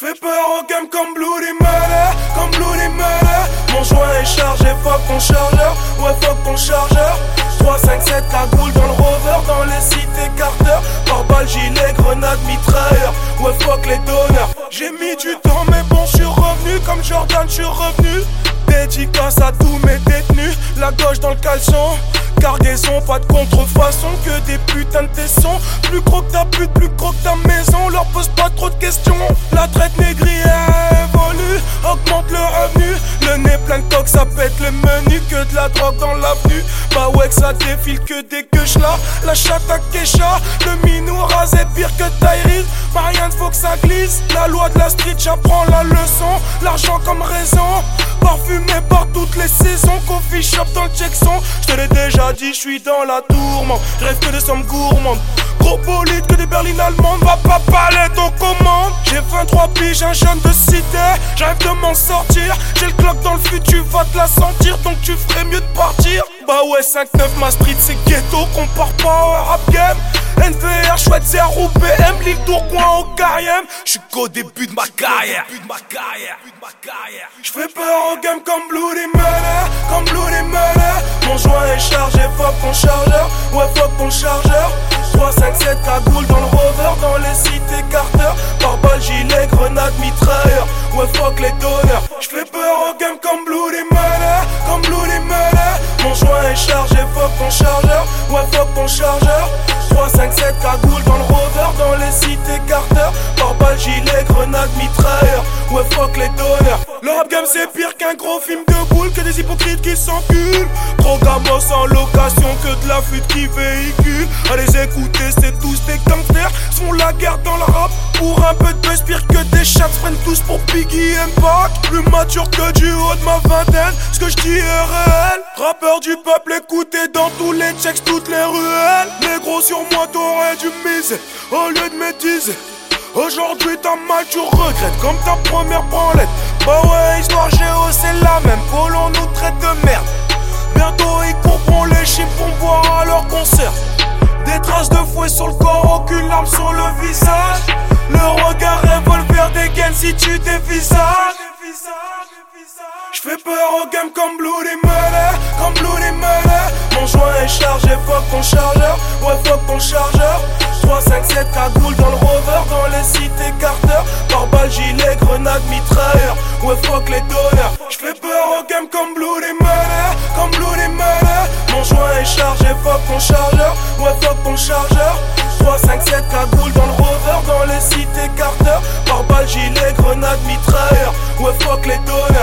game comme Bloody Murder, comme Bloody Murder. Mon joint est chargé, fuck ton chargeur, ouais fuck ton chargeur. 3, 5, 7 cagoule dans le rover, dans les cités Carter. Par balle, gilet, grenade, mitrailleur, ouais fuck les donneurs. J'ai mis du temps, mais bon, je suis revenu comme Jordan, je suis revenu. Dédicace à tous mes détenus, la gauche dans le caleçon. Cargaison, pas de contrefaçon, que des putains de tessons. Plus gros que ta pute, plus gros que ta leur pose pas trop de questions. La traite négrière coque, ça pète le menu, que de la drogue dans l'avenue. Bah ouais, que ça défile que des queues là. La chatte à Kesha, le minou rasé pire que Tyrese. Marianne, faut que ça glisse. La loi de la street, j'apprends la leçon. L'argent comme raison, parfumé par toutes les saisons. Coffee shop dans le son je te l'ai déjà dit, je suis dans la tourmente. Je rêve que de sommes gourmandes. Gros bolide que des berlines allemandes. Va pas parler ton. J'ai 23 piges, un jeune de cité. J'arrive de m'en sortir. J'ai le clock dans le futur, tu vas te la sentir. Donc tu ferais mieux de partir. Bah ouais, 5-9, ma street, c'est ghetto. Compare pas au rap game. NVR, chouette, 0 PM, l'île Tourcoing au carrière. J'suis qu'au début de ma carrière. J'fais peur au game comme Bloody Murder, comme Bloody Murder. Mon joint est chargé, fuck ton chargeur, ouais fuck ton chargeur. Ouais fuck les donneurs. J'fais peur au game comme Bloody Murder, comme Bloody Murder. Mon joint est chargé, fuck ton chargeur, ouais fuck ton chargeur. 3, 5, 7 cagoule dans le rover, dans les cités Carter. Par balle, gilet, grenade, mitrailleur, ouais fuck les donneurs. Game c'est pire qu'un gros film de boule, que des hypocrites qui s'enculent. Trop gamos en location, que de la fuite qui véhicule. Allez écouter, c'est tous des gangsters, font la guerre dans le rap. Pour un peu de buzz, pire que des chats, prennent tous pour Biggie Impact. Plus mature que du haut de ma vingtaine, ce que je dis est réel. Rappeur du peuple, écoutez dans tous les checks, toutes les ruelles. Les gros sur moi, t'aurais dû miser au lieu de métiser. Aujourd'hui t'as mal, tu regrettes comme ta première branlette. Bah ouais, histoire géo, c'est la même. Polo nous traite de merde. Bientôt ils comprendront les chiffres pour boire à leur concert. Des traces de fouet sur le corps, aucune larme sur le visage. Le regard revolver des gaines si tu dévisages. J'fais peur au game comme Bloody Murder, comme Bloody Murder. Mon joint est chargé, fuck ton chargeur, ouais fuck ton chargeur. 3, 5, 7 cagoule dans le rover, dans les cités Carter. Par balle, gilet, grenade, mitrailleur, ouais fuck les donneurs? J'fais peur au game comme Bloody Murder, comme Bloody Murder. Mon joint est chargé, fuck ton chargeur, ouais fuck ton chargeur. 3, 5, 7 cagoule dans le rover, dans les cités Carter. Par balle, gilet, grenade, mitrailleur, ouais fuck les donneurs.